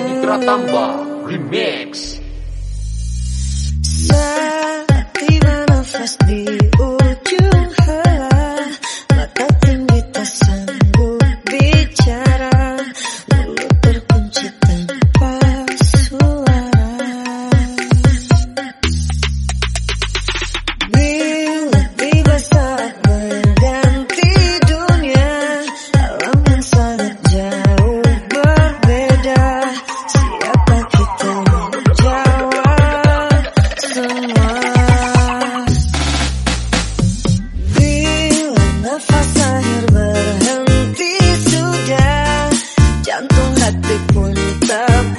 Edi Pratamba Remix berhenti sudah. Jantung hati pun tak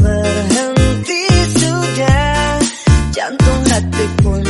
berhenti sudah Jantung hatiku.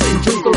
Xin.